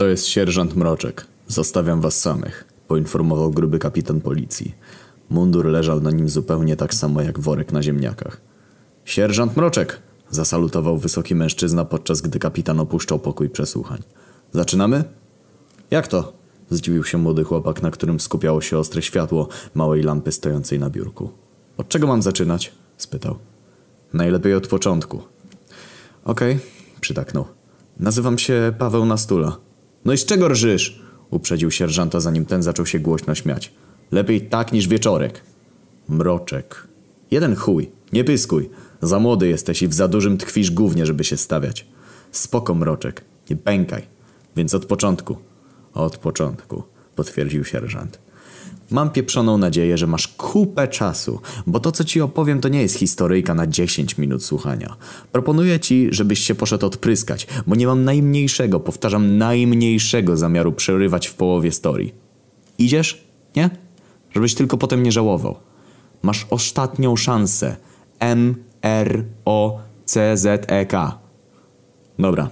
To jest sierżant Mroczek. Zostawiam was samych, poinformował gruby kapitan policji. Mundur leżał na nim zupełnie tak samo jak worek na ziemniakach. Sierżant Mroczek! Zasalutował wysoki mężczyzna, podczas gdy kapitan opuszczał pokój przesłuchań. Zaczynamy? Jak to? Zdziwił się młody chłopak, na którym skupiało się ostre światło małej lampy stojącej na biurku. Od czego mam zaczynać? spytał. Najlepiej od początku. Okej, przytaknął. Nazywam się Paweł Nastula. No i z czego rżysz? Uprzedził sierżanta, zanim ten zaczął się głośno śmiać. Lepiej tak niż wieczorek. Mroczek. Jeden chuj, nie pyskuj. Za młody jesteś i w za dużym tkwisz głównie, żeby się stawiać. Spoko, mroczek, nie pękaj. Więc od początku. Od początku, potwierdził sierżant. Mam pieprzoną nadzieję, że masz kupę czasu, bo to co ci opowiem to nie jest historyjka na 10 minut słuchania. Proponuję ci, żebyś się poszedł odpryskać, bo nie mam najmniejszego, powtarzam najmniejszego zamiaru przerywać w połowie story. Idziesz? Nie? Żebyś tylko potem nie żałował. Masz ostatnią szansę. M, R, O, C, Z, E, K. Dobra.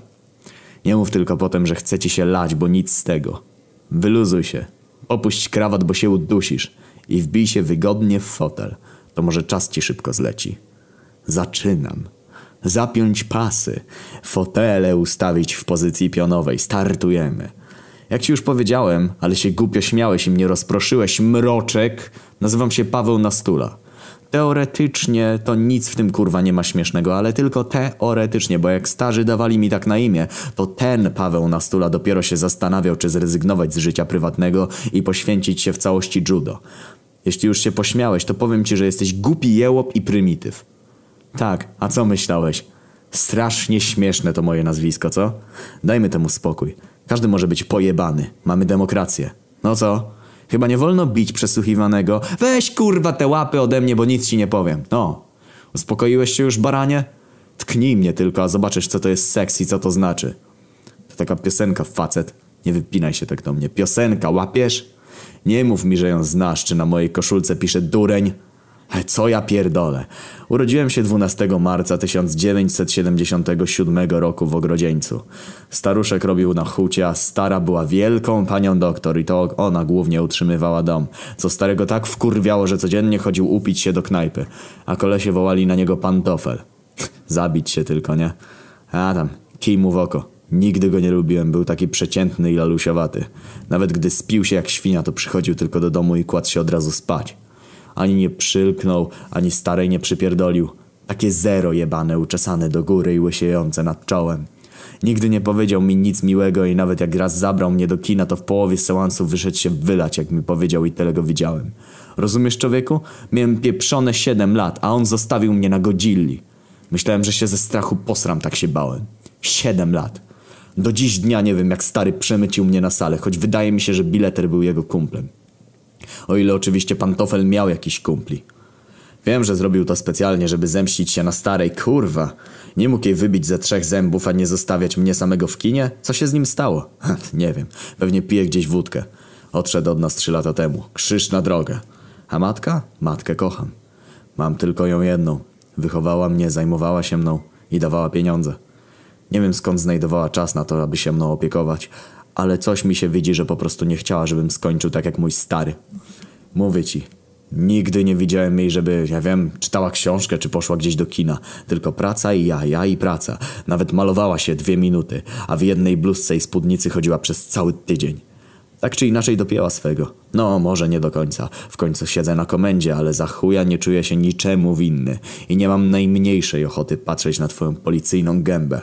Nie mów tylko potem, że chce ci się lać, bo nic z tego. Wyluzuj się. Opuść krawat, bo się udusisz. I wbij się wygodnie w fotel. To może czas ci szybko zleci. Zaczynam. Zapiąć pasy. Fotele ustawić w pozycji pionowej. Startujemy. Jak ci już powiedziałem, ale się głupio śmiałeś i mnie rozproszyłeś, mroczek, nazywam się Paweł Nastula. Teoretycznie to nic w tym kurwa nie ma śmiesznego, ale tylko teoretycznie, bo jak starzy dawali mi tak na imię, to ten Paweł Nastula dopiero się zastanawiał, czy zrezygnować z życia prywatnego i poświęcić się w całości judo. Jeśli już się pośmiałeś, to powiem ci, że jesteś głupi jełop i prymityw. Tak, a co myślałeś? Strasznie śmieszne to moje nazwisko, co? Dajmy temu spokój. Każdy może być pojebany. Mamy demokrację. No co? Chyba nie wolno bić przesłuchiwanego. Weź kurwa te łapy ode mnie, bo nic ci nie powiem. No. Uspokoiłeś się już, baranie? Tknij mnie tylko, a zobaczysz, co to jest seks i co to znaczy. To taka piosenka, facet. Nie wypinaj się tak do mnie. Piosenka, łapiesz? Nie mów mi, że ją znasz, czy na mojej koszulce pisze dureń. Co ja pierdolę? Urodziłem się 12 marca 1977 roku w Ogrodzieńcu. Staruszek robił na hucie, a stara była wielką panią doktor i to ona głównie utrzymywała dom. Co starego tak wkurwiało, że codziennie chodził upić się do knajpy, a kolesie wołali na niego pantofel. Zabić się tylko, nie? A tam, kij mu w oko. Nigdy go nie lubiłem, był taki przeciętny i lalusiowaty. Nawet gdy spił się jak świnia, to przychodził tylko do domu i kładł się od razu spać. Ani nie przylknął, ani starej nie przypierdolił. Takie zero jebane, uczesane do góry i łysiejące nad czołem. Nigdy nie powiedział mi nic miłego i nawet jak raz zabrał mnie do kina, to w połowie seansu wyszedł się wylać, jak mi powiedział i tyle go widziałem. Rozumiesz, człowieku? Miałem pieprzone 7 lat, a on zostawił mnie na godzilli. Myślałem, że się ze strachu posram, tak się bałem. 7 lat. Do dziś dnia nie wiem, jak stary przemycił mnie na salę, choć wydaje mi się, że bileter był jego kumplem. O ile oczywiście pantofel miał jakiś kumpli. Wiem, że zrobił to specjalnie, żeby zemścić się na starej, kurwa. Nie mógł jej wybić ze trzech zębów, a nie zostawiać mnie samego w kinie? Co się z nim stało? nie wiem. Pewnie pije gdzieś wódkę. Odszedł od nas trzy lata temu. Krzyż na drogę. A matka? Matkę kocham. Mam tylko ją jedną. Wychowała mnie, zajmowała się mną i dawała pieniądze. Nie wiem skąd znajdowała czas na to, aby się mną opiekować, ale coś mi się widzi, że po prostu nie chciała, żebym skończył tak jak mój stary. Mówię ci, nigdy nie widziałem jej, żeby, ja wiem, czytała książkę czy poszła gdzieś do kina. Tylko praca i ja, ja i praca. Nawet malowała się dwie minuty, a w jednej bluzce i spódnicy chodziła przez cały tydzień. Tak czy inaczej dopięła swego. No, może nie do końca. W końcu siedzę na komendzie, ale za chuja nie czuję się niczemu winny i nie mam najmniejszej ochoty patrzeć na twoją policyjną gębę.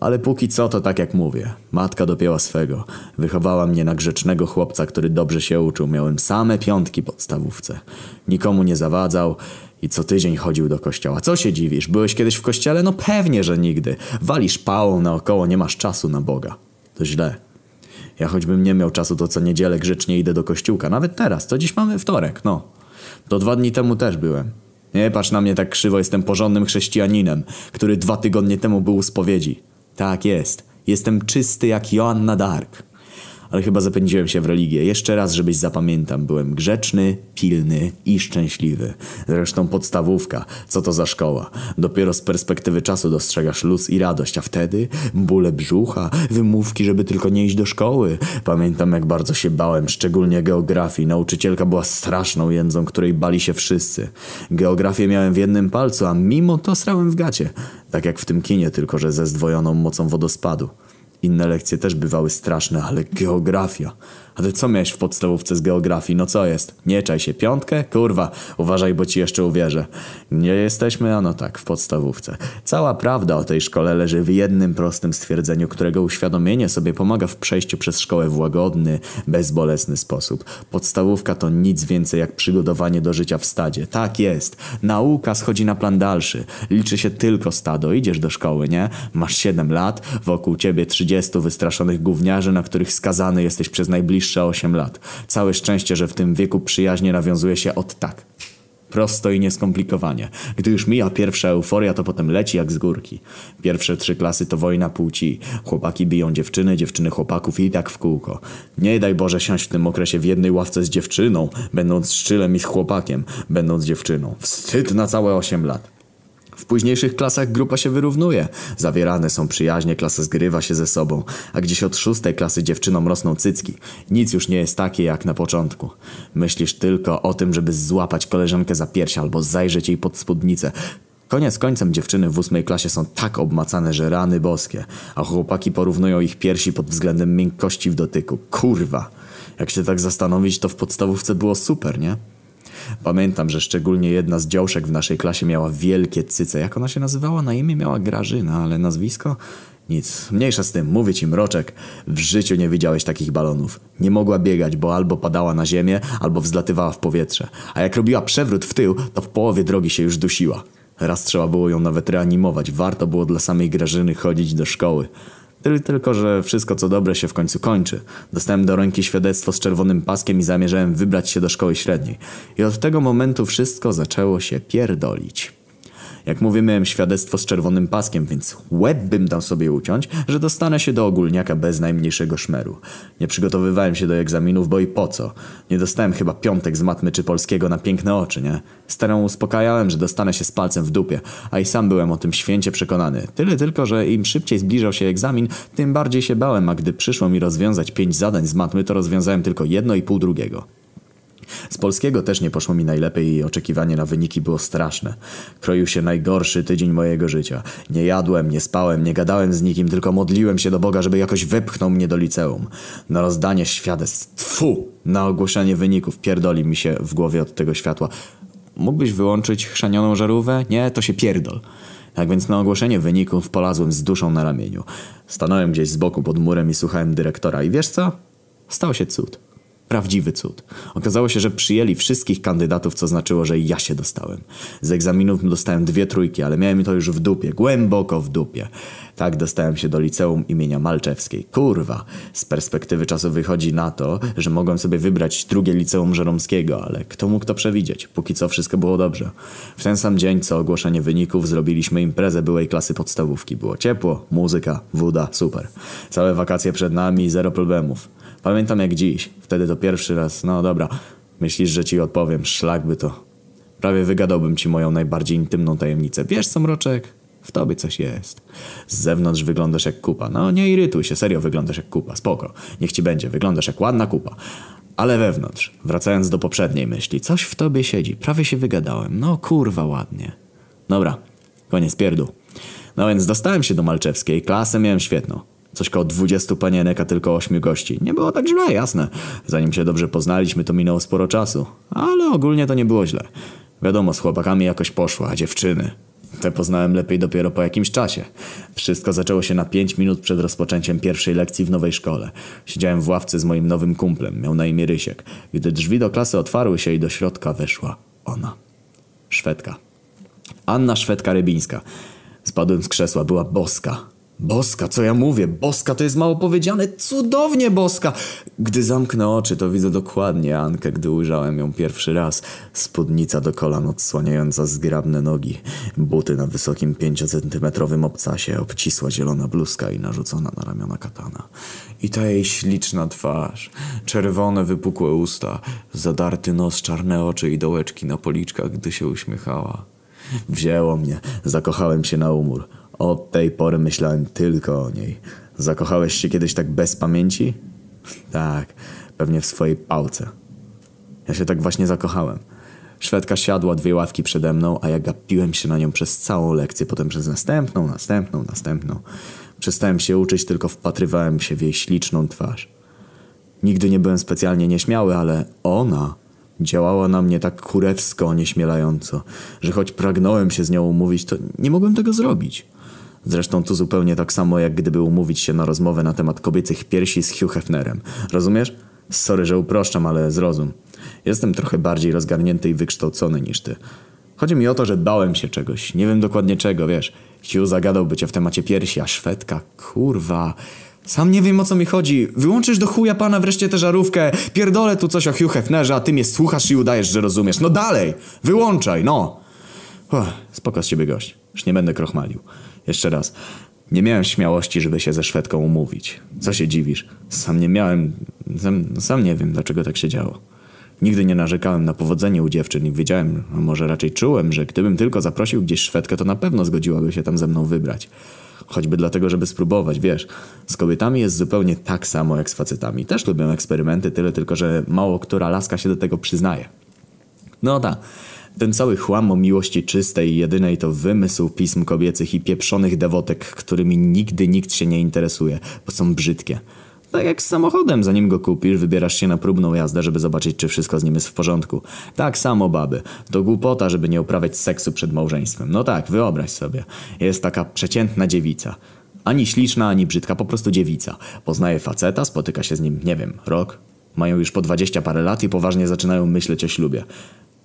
Ale póki co to tak jak mówię. Matka dopięła swego. Wychowała mnie na grzecznego chłopca, który dobrze się uczył. Miałem same piątki podstawówce. Nikomu nie zawadzał i co tydzień chodził do kościoła. Co się dziwisz? Byłeś kiedyś w kościele? No pewnie, że nigdy. Walisz pałą naokoło, nie masz czasu na Boga. To źle. Ja choćbym nie miał czasu, to co niedzielę grzecznie idę do kościółka. Nawet teraz, co dziś mamy wtorek, no. To dwa dni temu też byłem. Nie patrz na mnie tak krzywo, jestem porządnym chrześcijaninem, który dwa tygodnie temu był u spowiedzi. Tak jest. Jestem czysty jak Joanna Dark. Ale chyba zapędziłem się w religię. Jeszcze raz, żebyś zapamiętam. Byłem grzeczny, pilny i szczęśliwy. Zresztą podstawówka. Co to za szkoła? Dopiero z perspektywy czasu dostrzegasz luz i radość, a wtedy bóle brzucha, wymówki, żeby tylko nie iść do szkoły. Pamiętam, jak bardzo się bałem, szczególnie geografii. Nauczycielka była straszną jędzą, której bali się wszyscy. Geografię miałem w jednym palcu, a mimo to srałem w gacie. Tak jak w tym kinie, tylko że ze zdwojoną mocą wodospadu. Inne lekcje też bywały straszne, ale geografia. A ty co miałeś w podstawówce z geografii? No co jest? Nie czaj się. Piątkę? Kurwa, uważaj, bo ci jeszcze uwierzę. Nie jesteśmy, a no tak, w podstawówce. Cała prawda o tej szkole leży w jednym prostym stwierdzeniu, którego uświadomienie sobie pomaga w przejściu przez szkołę w łagodny, bezbolesny sposób. Podstawówka to nic więcej jak przygotowanie do życia w stadzie. Tak jest. Nauka schodzi na plan dalszy. Liczy się tylko stado. Idziesz do szkoły, nie? Masz 7 lat, wokół ciebie 30 wystraszonych gówniarzy, na których skazany jesteś przez najbliższe najbliższe 8 lat. Całe szczęście, że w tym wieku przyjaźnie nawiązuje się od tak. Prosto i nieskomplikowanie. Gdy już mija pierwsza euforia, to potem leci jak z górki. Pierwsze trzy klasy to wojna płci. Chłopaki biją dziewczyny, dziewczyny chłopaków i tak w kółko. Nie daj Boże siąść w tym okresie w jednej ławce z dziewczyną, będąc szczylem i z chłopakiem, będąc dziewczyną. Wstyd na całe 8 lat. W późniejszych klasach grupa się wyrównuje. Zawierane są przyjaźnie, klasa zgrywa się ze sobą, a gdzieś od szóstej klasy dziewczynom rosną cycki. Nic już nie jest takie jak na początku. Myślisz tylko o tym, żeby złapać koleżankę za pierś albo zajrzeć jej pod spódnicę. Koniec końcem dziewczyny w ósmej klasie są tak obmacane, że rany boskie, a chłopaki porównują ich piersi pod względem miękkości w dotyku. Kurwa! Jak się tak zastanowić, to w podstawówce było super, nie? Pamiętam, że szczególnie jedna z działszek w naszej klasie miała wielkie cyce. Jak ona się nazywała? Na imię miała Grażyna, ale nazwisko? Nic, mniejsza z tym, mówię ci mroczek, w życiu nie widziałeś takich balonów. Nie mogła biegać, bo albo padała na ziemię, albo wzlatywała w powietrze. A jak robiła przewrót w tył, to w połowie drogi się już dusiła. Raz trzeba było ją nawet reanimować, warto było dla samej Grażyny chodzić do szkoły. Tylko, że wszystko co dobre się w końcu kończy. Dostałem do ręki świadectwo z czerwonym paskiem i zamierzałem wybrać się do szkoły średniej. I od tego momentu wszystko zaczęło się pierdolić. Jak mówię, miałem świadectwo z czerwonym paskiem, więc łeb bym dał sobie uciąć, że dostanę się do ogólniaka bez najmniejszego szmeru. Nie przygotowywałem się do egzaminów, bo i po co? Nie dostałem chyba piątek z matmy czy polskiego na piękne oczy, nie? Starą uspokajałem, że dostanę się z palcem w dupie, a i sam byłem o tym święcie przekonany. Tyle tylko, że im szybciej zbliżał się egzamin, tym bardziej się bałem, a gdy przyszło mi rozwiązać pięć zadań z matmy, to rozwiązałem tylko jedno i pół drugiego. Z polskiego też nie poszło mi najlepiej i oczekiwanie na wyniki było straszne. Kroił się najgorszy tydzień mojego życia. Nie jadłem, nie spałem, nie gadałem z nikim, tylko modliłem się do Boga, żeby jakoś wepchnął mnie do liceum. Na rozdanie świadectw, tfu, na ogłoszenie wyników, pierdoli mi się w głowie od tego światła. Mógłbyś wyłączyć chrzanioną żarówkę? Nie, to się pierdol. Tak więc na ogłoszenie wyników polazłem z duszą na ramieniu. Stanąłem gdzieś z boku pod murem i słuchałem dyrektora i wiesz co? Stał się cud. Prawdziwy cud. Okazało się, że przyjęli wszystkich kandydatów, co znaczyło, że ja się dostałem. Z egzaminów dostałem dwie trójki, ale miałem to już w dupie, głęboko w dupie. Tak dostałem się do liceum imienia Malczewskiej. Kurwa, z perspektywy czasu wychodzi na to, że mogłem sobie wybrać drugie liceum Żeromskiego, ale kto mógł to przewidzieć? Póki co wszystko było dobrze. W ten sam dzień, co ogłoszenie wyników, zrobiliśmy imprezę byłej klasy podstawówki. Było ciepło, muzyka, woda, super. Całe wakacje przed nami, zero problemów. Pamiętam jak dziś. Wtedy to pierwszy raz. No dobra. Myślisz, że ci odpowiem. Szlak by to. Prawie wygadałbym ci moją najbardziej intymną tajemnicę. Wiesz co, Mroczek? W tobie coś jest. Z zewnątrz wyglądasz jak kupa. No nie irytuj się, serio wyglądasz jak kupa. Spoko. Niech ci będzie. Wyglądasz jak ładna kupa. Ale wewnątrz, wracając do poprzedniej myśli, coś w tobie siedzi. Prawie się wygadałem. No kurwa ładnie. Dobra, koniec pierdół. No więc dostałem się do Malczewskiej, klasę miałem świetną. Coś koło 20 panienek, a tylko 8 gości. Nie było tak źle, jasne. Zanim się dobrze poznaliśmy, to minęło sporo czasu. Ale ogólnie to nie było źle. Wiadomo, z chłopakami jakoś poszło, a dziewczyny... Te poznałem lepiej dopiero po jakimś czasie. Wszystko zaczęło się na 5 minut przed rozpoczęciem pierwszej lekcji w nowej szkole. Siedziałem w ławce z moim nowym kumplem, miał na imię Rysiek. Gdy drzwi do klasy otwarły się i do środka weszła ona. Szwedka. Anna Szwedka Rybińska. Spadłem z krzesła, była boska. Boska, co ja mówię? Boska to jest mało powiedziane. Cudownie boska! Gdy zamknę oczy, to widzę dokładnie Ankę, gdy ujrzałem ją pierwszy raz. Spódnica do kolan odsłaniająca zgrabne nogi. Buty na wysokim pięciocentymetrowym obcasie, obcisła zielona bluzka i narzucona na ramiona katana. I ta jej śliczna twarz, czerwone wypukłe usta, zadarty nos, czarne oczy i dołeczki na policzkach, gdy się uśmiechała. Wzięło mnie, zakochałem się na umór. Od tej pory myślałem tylko o niej. Zakochałeś się kiedyś tak bez pamięci? Tak, pewnie w swojej pałce. Ja się tak właśnie zakochałem. Szwedka siadła dwie ławki przede mną, a ja gapiłem się na nią przez całą lekcję, potem przez następną, następną, następną. Przestałem się uczyć, tylko wpatrywałem się w jej śliczną twarz. Nigdy nie byłem specjalnie nieśmiały, ale ona działała na mnie tak kurewsko onieśmielająco, że choć pragnąłem się z nią umówić, to nie mogłem tego zrobić. Zresztą to zupełnie tak samo, jak gdyby umówić się na rozmowę na temat kobiecych piersi z Hugh Hefnerem. Rozumiesz? Sorry, że uproszczam, ale zrozum. Jestem trochę bardziej rozgarnięty i wykształcony niż ty. Chodzi mi o to, że bałem się czegoś. Nie wiem dokładnie czego, wiesz. Hugh zagadałby cię w temacie piersi, a Szwedka, kurwa... Sam nie wiem o co mi chodzi. Wyłączysz do chuja pana wreszcie tę żarówkę. Pierdolę tu coś o Hugh Hefnerze, a ty mnie słuchasz i udajesz, że rozumiesz. No dalej! Wyłączaj, no! Uff, spoko z ciebie gość. Już nie będę krochmalił. Jeszcze raz. Nie miałem śmiałości, żeby się ze Szwedką umówić. Co się dziwisz? Sam nie miałem... Sam, sam nie wiem, dlaczego tak się działo. Nigdy nie narzekałem na powodzenie u dziewczyn i wiedziałem, a może raczej czułem, że gdybym tylko zaprosił gdzieś Szwedkę, to na pewno zgodziłaby się tam ze mną wybrać. Choćby dlatego, żeby spróbować, wiesz. Z kobietami jest zupełnie tak samo jak z facetami. Też lubią eksperymenty, tyle tylko, że mało która laska się do tego przyznaje. No tak. Ten cały chłam o miłości czystej i jedynej to wymysł pism kobiecych i pieprzonych dewotek, którymi nigdy nikt się nie interesuje, bo są brzydkie. Tak jak z samochodem, zanim go kupisz, wybierasz się na próbną jazdę, żeby zobaczyć, czy wszystko z nim jest w porządku. Tak samo baby. To głupota, żeby nie uprawiać seksu przed małżeństwem. No tak, wyobraź sobie. Jest taka przeciętna dziewica. Ani śliczna, ani brzydka, po prostu dziewica. Poznaje faceta, spotyka się z nim, nie wiem, rok. Mają już po dwadzieścia parę lat i poważnie zaczynają myśleć o ślubie.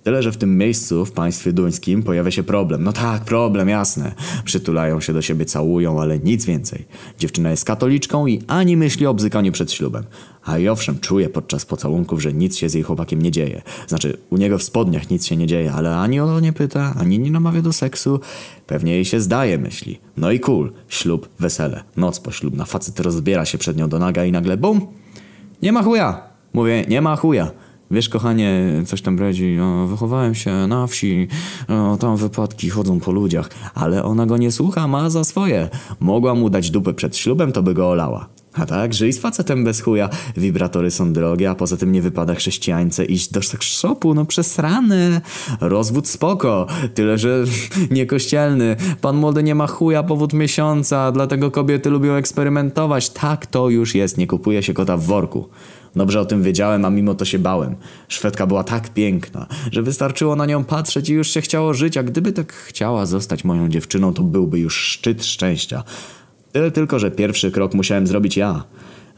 Tyle, że w tym miejscu, w państwie duńskim, pojawia się problem. No tak, problem, jasne. Przytulają się do siebie, całują, ale nic więcej. Dziewczyna jest katoliczką i ani myśli o bzykaniu przed ślubem. A i owszem, czuje podczas pocałunków, że nic się z jej chłopakiem nie dzieje. Znaczy, u niego w spodniach nic się nie dzieje, ale ani o to nie pyta, ani nie namawia do seksu. Pewnie jej się zdaje, myśli. No i cool. Ślub, wesele, noc poślubna. Facet rozbiera się przed nią do naga i nagle bum! Nie ma chuja! Mówię, nie ma chuja. Wiesz, kochanie, coś tam bredzi, o, wychowałem się na wsi, o, tam wypadki chodzą po ludziach, ale ona go nie słucha, ma za swoje. Mogła mu dać dupę przed ślubem, to by go olała. A tak, żyj z facetem bez chuja. Wibratory są drogie, a poza tym nie wypada chrześcijańce iść do szopu, no przesrany. Rozwód spoko, tyle że niekościelny. Pan młody nie ma chuja powód miesiąca, dlatego kobiety lubią eksperymentować. Tak to już jest, nie kupuje się kota w worku. Dobrze o tym wiedziałem, a mimo to się bałem. Szwedka była tak piękna, że wystarczyło na nią patrzeć i już się chciało żyć, a gdyby tak chciała zostać moją dziewczyną, to byłby już szczyt szczęścia. Tyle tylko, że pierwszy krok musiałem zrobić ja.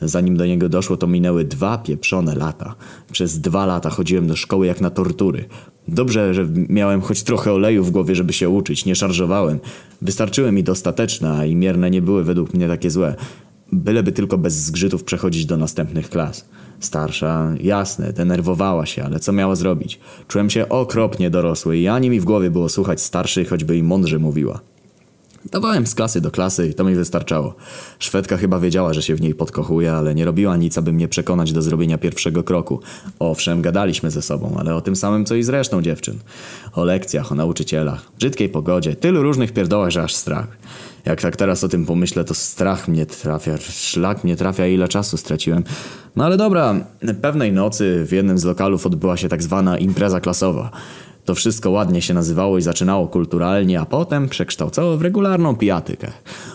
Zanim do niego doszło, to minęły dwa pieprzone lata. Przez dwa lata chodziłem do szkoły jak na tortury. Dobrze, że miałem choć trochę oleju w głowie, żeby się uczyć, nie szarżowałem. Wystarczyły mi dostateczne, a i mierne nie były według mnie takie złe. Byleby tylko bez zgrzytów przechodzić do następnych klas. Starsza, jasne, denerwowała się, ale co miała zrobić? Czułem się okropnie dorosły i ani mi w głowie było słuchać starszej, choćby i mądrze mówiła. Dawałem z klasy do klasy i to mi wystarczało. Szwedka chyba wiedziała, że się w niej podkochuje, ale nie robiła nic, aby mnie przekonać do zrobienia pierwszego kroku. Owszem, gadaliśmy ze sobą, ale o tym samym, co i z resztą dziewczyn. O lekcjach, o nauczycielach, brzydkiej pogodzie, tylu różnych pierdołach, że aż strach. Jak tak teraz o tym pomyślę, to strach mnie trafia, szlak mnie trafia, ile czasu straciłem. No ale dobra, pewnej nocy w jednym z lokalów odbyła się tak zwana impreza klasowa. To wszystko ładnie się nazywało i zaczynało kulturalnie, a potem przekształcało w regularną pijatykę.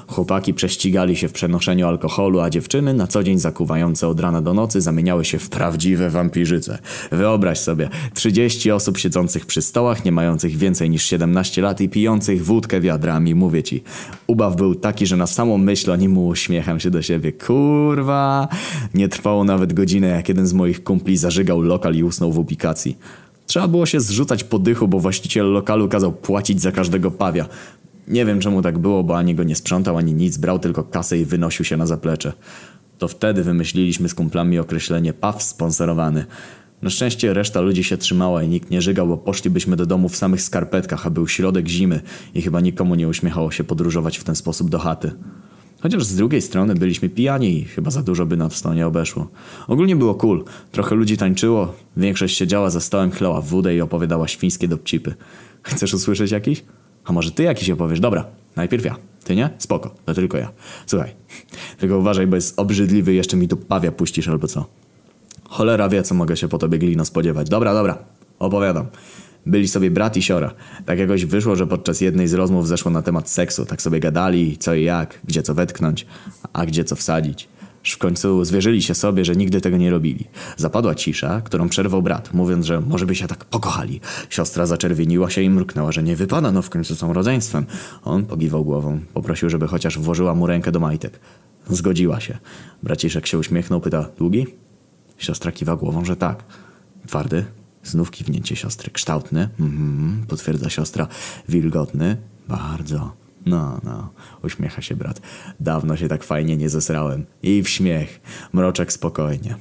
Chłopaki prześcigali się w przenoszeniu alkoholu, a dziewczyny, na co dzień zakuwające od rana do nocy, zamieniały się w prawdziwe wampirzyce. Wyobraź sobie, 30 osób siedzących przy stołach, nie mających więcej niż 17 lat i pijących wódkę wiadrami, mówię ci. Ubaw był taki, że na samą myśl o nim uśmiecham się do siebie. Kurwa! Nie trwało nawet godzinę, jak jeden z moich kumpli zażygał lokal i usnął w ubikacji. Trzeba było się zrzucać po dychu, bo właściciel lokalu kazał płacić za każdego pawia. Nie wiem czemu tak było, bo ani go nie sprzątał, ani nic, brał tylko kasę i wynosił się na zaplecze. To wtedy wymyśliliśmy z kumplami określenie paw sponsorowany. Na szczęście reszta ludzi się trzymała i nikt nie żygał, bo poszlibyśmy do domu w samych skarpetkach, a był środek zimy i chyba nikomu nie uśmiechało się podróżować w ten sposób do chaty. Chociaż z drugiej strony byliśmy pijani i chyba za dużo by nam w nie obeszło. Ogólnie było cool. Trochę ludzi tańczyło, większość siedziała za stołem, chlała wódę i opowiadała świńskie dopcipy. Chcesz usłyszeć jakiś? A może ty jakiś opowiesz? Dobra, najpierw ja. Ty nie? Spoko, to tylko ja. Słuchaj, tylko uważaj, bo jest obrzydliwy jeszcze mi tu pawia puścisz albo co. Cholera wie, co mogę się po tobie glino spodziewać. Dobra, dobra, opowiadam. Byli sobie brat i siora. Tak jakoś wyszło, że podczas jednej z rozmów zeszło na temat seksu. Tak sobie gadali, co i jak, gdzie co wetknąć, a gdzie co wsadzić. W końcu zwierzyli się sobie, że nigdy tego nie robili. Zapadła cisza, którą przerwał brat, mówiąc, że może by się tak pokochali. Siostra zaczerwieniła się i mruknęła, że nie wypada, no w końcu są rodzeństwem. On pogiwał głową, poprosił, żeby chociaż włożyła mu rękę do majtek. Zgodziła się. Braciszek się uśmiechnął, pyta, długi? Siostra kiwa głową, że tak. Twardy? Znów kiwnięcie siostry. Kształtny? Mhm, potwierdza siostra. Wilgotny? Bardzo. No, no, uśmiecha się brat. Dawno się tak fajnie nie zesrałem. I w śmiech. Mroczek spokojnie.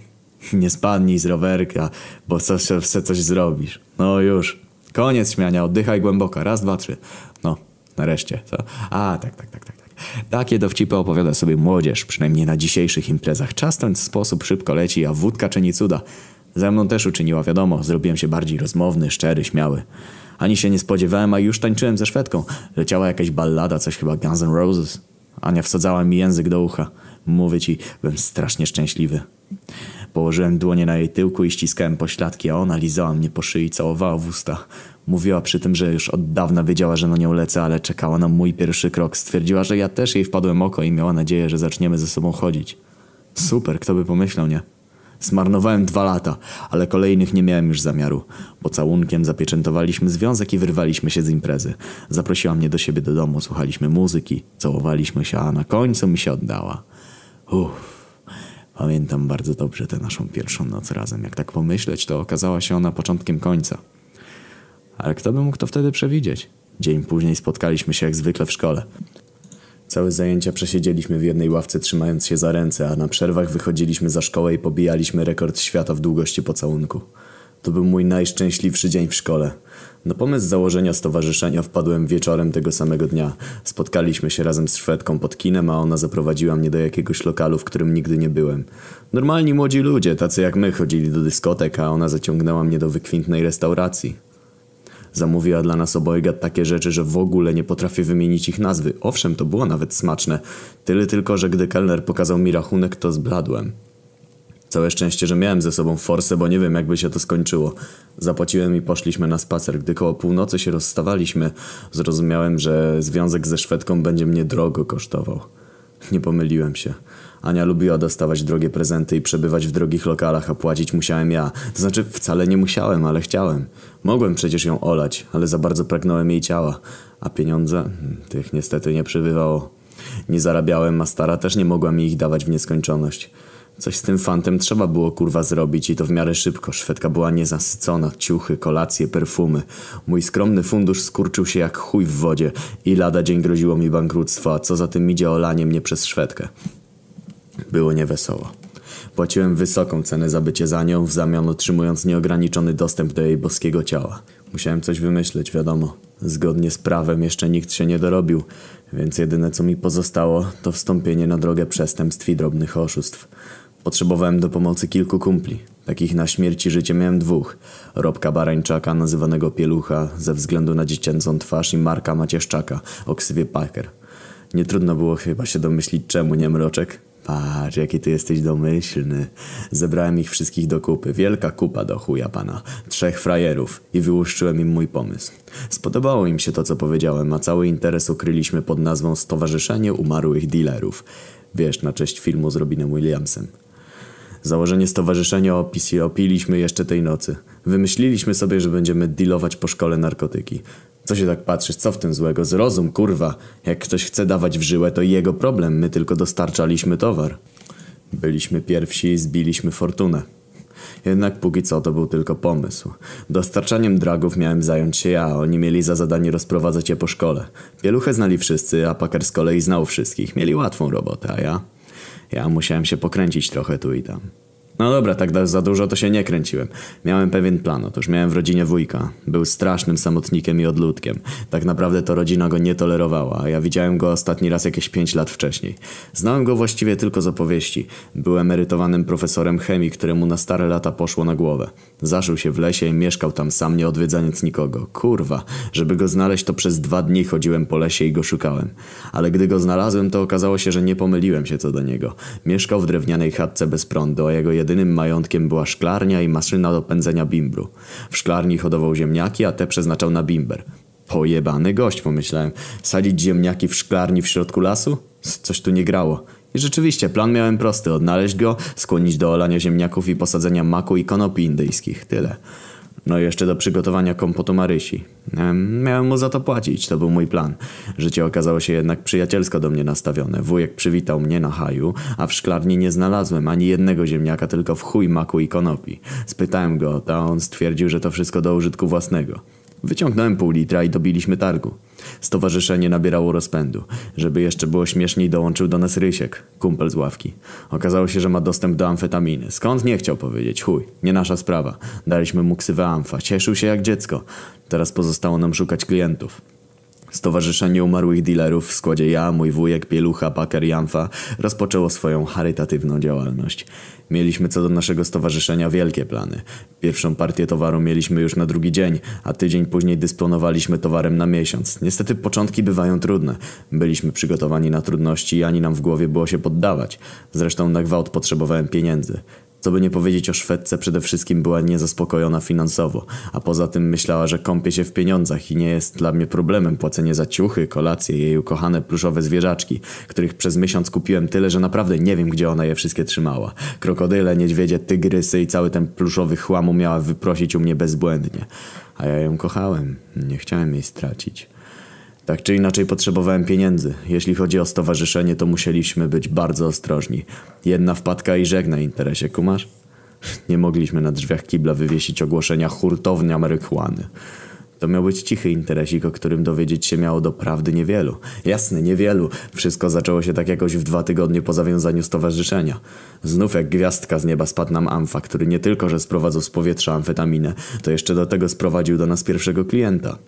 Nie spadnij z rowerka, bo chce coś zrobisz. No już. Koniec śmiania, oddychaj głęboko. Raz, dwa, trzy. No, nareszcie. Co? A, tak, tak, tak, tak. tak. Takie dowcipy opowiada sobie młodzież, przynajmniej na dzisiejszych imprezach. Czas ten sposób szybko leci, a wódka czyni cuda. Ze mną też uczyniła, wiadomo, zrobiłem się bardziej rozmowny, szczery, śmiały. Ani się nie spodziewałem, a już tańczyłem ze Szwedką. Leciała jakaś ballada, coś chyba Guns N' Roses. Ania wsadzała mi język do ucha. Mówię ci, byłem strasznie szczęśliwy. Położyłem dłonie na jej tyłku i ściskałem pośladki, a ona lizała mnie po szyi i całowała w usta. Mówiła przy tym, że już od dawna wiedziała, że na nią lecę, ale czekała na mój pierwszy krok. Stwierdziła, że ja też jej wpadłem oko i miała nadzieję, że zaczniemy ze sobą chodzić. Super, kto by pomyślał, nie? Zmarnowałem dwa lata, ale kolejnych nie miałem już zamiaru. Pocałunkiem zapieczętowaliśmy związek i wyrwaliśmy się z imprezy. Zaprosiła mnie do siebie do domu, słuchaliśmy muzyki, całowaliśmy się, a na końcu mi się oddała. Uff. Pamiętam bardzo dobrze tę naszą pierwszą noc razem. Jak tak pomyśleć, to okazała się ona początkiem końca. Ale kto by mógł to wtedy przewidzieć? Dzień później spotkaliśmy się jak zwykle w szkole. Całe zajęcia przesiedzieliśmy w jednej ławce trzymając się za ręce, a na przerwach wychodziliśmy za szkołę i pobijaliśmy rekord świata w długości pocałunku. To był mój najszczęśliwszy dzień w szkole. Na pomysł założenia stowarzyszenia wpadłem wieczorem tego samego dnia. Spotkaliśmy się razem z Szwedką pod kinem, a ona zaprowadziła mnie do jakiegoś lokalu, w którym nigdy nie byłem. Normalni młodzi ludzie, tacy jak my, chodzili do dyskotek, a ona zaciągnęła mnie do wykwintnej restauracji. Zamówiła dla nas obojga takie rzeczy, że w ogóle nie potrafię wymienić ich nazwy. Owszem, to było nawet smaczne. Tyle tylko, że gdy kelner pokazał mi rachunek, to zbladłem. Całe szczęście, że miałem ze sobą forsę, bo nie wiem, jakby się to skończyło. Zapłaciłem i poszliśmy na spacer. Gdy koło północy się rozstawaliśmy, zrozumiałem, że związek ze Szwedką będzie mnie drogo kosztował. Nie pomyliłem się. Ania lubiła dostawać drogie prezenty i przebywać w drogich lokalach, a płacić musiałem ja. To znaczy wcale nie musiałem, ale chciałem. Mogłem przecież ją olać, ale za bardzo pragnąłem jej ciała. A pieniądze? Hmm, tych niestety nie przybywało. Nie zarabiałem, a stara też nie mogła mi ich dawać w nieskończoność. Coś z tym fantem trzeba było kurwa zrobić i to w miarę szybko. Szwedka była niezasycona. Ciuchy, kolacje, perfumy. Mój skromny fundusz skurczył się jak chuj w wodzie i lada dzień groziło mi bankructwo, a co za tym idzie olanie mnie przez Szwedkę. Było niewesoło. Płaciłem wysoką cenę za bycie za nią, w zamian otrzymując nieograniczony dostęp do jej boskiego ciała. Musiałem coś wymyśleć, wiadomo. Zgodnie z prawem jeszcze nikt się nie dorobił, więc jedyne co mi pozostało to wstąpienie na drogę przestępstw i drobnych oszustw. Potrzebowałem do pomocy kilku kumpli. Takich na śmierci życie miałem dwóch. Robka Barańczaka, nazywanego Pielucha, ze względu na dziecięcą twarz i Marka Macieszczaka, o ksywie Packer. Nie trudno było chyba się domyślić czemu, nie mroczek? Patrz, jaki ty jesteś domyślny. Zebrałem ich wszystkich do kupy. Wielka kupa do chuja pana. Trzech frajerów. I wyłuszczyłem im mój pomysł. Spodobało im się to, co powiedziałem, a cały interes ukryliśmy pod nazwą Stowarzyszenie Umarłych Dealerów. Wiesz, na cześć filmu z Robinem Williamsem. Założenie stowarzyszenia opisi opiliśmy jeszcze tej nocy. Wymyśliliśmy sobie, że będziemy dealować po szkole narkotyki. Co się tak patrzysz? Co w tym złego? Zrozum, kurwa. Jak ktoś chce dawać w żyłę, to jego problem. My tylko dostarczaliśmy towar. Byliśmy pierwsi i zbiliśmy fortunę. Jednak póki co to był tylko pomysł. Dostarczaniem dragów miałem zająć się ja, oni mieli za zadanie rozprowadzać je po szkole. Pieluchę znali wszyscy, a Packer z kolei znał wszystkich. Mieli łatwą robotę, a ja... Ja musiałem się pokręcić trochę tu i tam. No dobra, tak za dużo to się nie kręciłem. Miałem pewien plan, otóż miałem w rodzinie wujka. Był strasznym samotnikiem i odludkiem. Tak naprawdę to rodzina go nie tolerowała, a ja widziałem go ostatni raz jakieś 5 lat wcześniej. Znałem go właściwie tylko z opowieści. Był emerytowanym profesorem chemii, któremu na stare lata poszło na głowę. Zaszył się w lesie i mieszkał tam sam, nie odwiedzając nikogo. Kurwa, żeby go znaleźć to przez dwa dni chodziłem po lesie i go szukałem. Ale gdy go znalazłem, to okazało się, że nie pomyliłem się co do niego. Mieszkał w drewnianej chatce bez prądu, a jego jedynym majątkiem była szklarnia i maszyna do pędzenia bimbru. W szklarni hodował ziemniaki, a te przeznaczał na bimber. Pojebany gość, pomyślałem. Sadzić ziemniaki w szklarni w środku lasu? Coś tu nie grało. I rzeczywiście, plan miałem prosty. Odnaleźć go, skłonić do olania ziemniaków i posadzenia maku i konopi indyjskich. Tyle. No i jeszcze do przygotowania kompotu Marysi. Em, Miałem mu za to płacić, to był mój plan. Życie okazało się jednak przyjacielsko do mnie nastawione. Wujek przywitał mnie na haju, a w szklarni nie znalazłem ani jednego ziemniaka, tylko w chuj maku i konopi. Spytałem go, a on stwierdził, że to wszystko do użytku własnego. Wyciągnąłem pół litra i dobiliśmy targu. Stowarzyszenie nabierało rozpędu. Żeby jeszcze było śmieszniej, dołączył do nas Rysiek, kumpel z ławki. Okazało się, że ma dostęp do amfetaminy. Skąd nie chciał powiedzieć, chuj, nie nasza sprawa. Daliśmy mu ksywę amfa, cieszył się jak dziecko. Teraz pozostało nam szukać klientów. Stowarzyszenie Umarłych Dealerów w składzie ja, mój wujek, Pielucha, Paker i Amfa rozpoczęło swoją charytatywną działalność. Mieliśmy co do naszego stowarzyszenia wielkie plany. Pierwszą partię towaru mieliśmy już na drugi dzień, a tydzień później dysponowaliśmy towarem na miesiąc. Niestety początki bywają trudne. Byliśmy przygotowani na trudności i ani nam w głowie było się poddawać. Zresztą na gwałt potrzebowałem pieniędzy. Co by nie powiedzieć o Szwedce, przede wszystkim była niezaspokojona finansowo, a poza tym myślała, że kąpie się w pieniądzach i nie jest dla mnie problemem płacenie za ciuchy, kolacje, jej ukochane pluszowe zwierzaczki, których przez miesiąc kupiłem tyle, że naprawdę nie wiem, gdzie ona je wszystkie trzymała. Krokodyle, niedźwiedzie, tygrysy i cały ten pluszowy chłam umiała wyprosić u mnie bezbłędnie. A ja ją kochałem, nie chciałem jej stracić. Tak czy inaczej potrzebowałem pieniędzy. Jeśli chodzi o stowarzyszenie, to musieliśmy być bardzo ostrożni. Jedna wpadka i żegna interesie, kumasz? Nie mogliśmy na drzwiach kibla wywiesić ogłoszenia hurtownia marihuany. To miał być cichy interesik, o którym dowiedzieć się miało doprawdy niewielu. Jasne, niewielu. Wszystko zaczęło się tak jakoś w dwa tygodnie po zawiązaniu stowarzyszenia. Znów jak gwiazdka z nieba spadł nam Amfa, który nie tylko, że sprowadzał z powietrza amfetaminę, to jeszcze do tego sprowadził do nas pierwszego klienta.